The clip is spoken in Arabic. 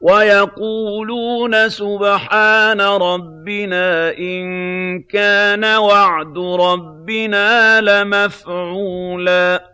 وَيَقُولُونَ سُبْحَانَ رَبِّنَا إِن كَانَ وَعْدُ رَبِّنَا لَمَفْعُولًا.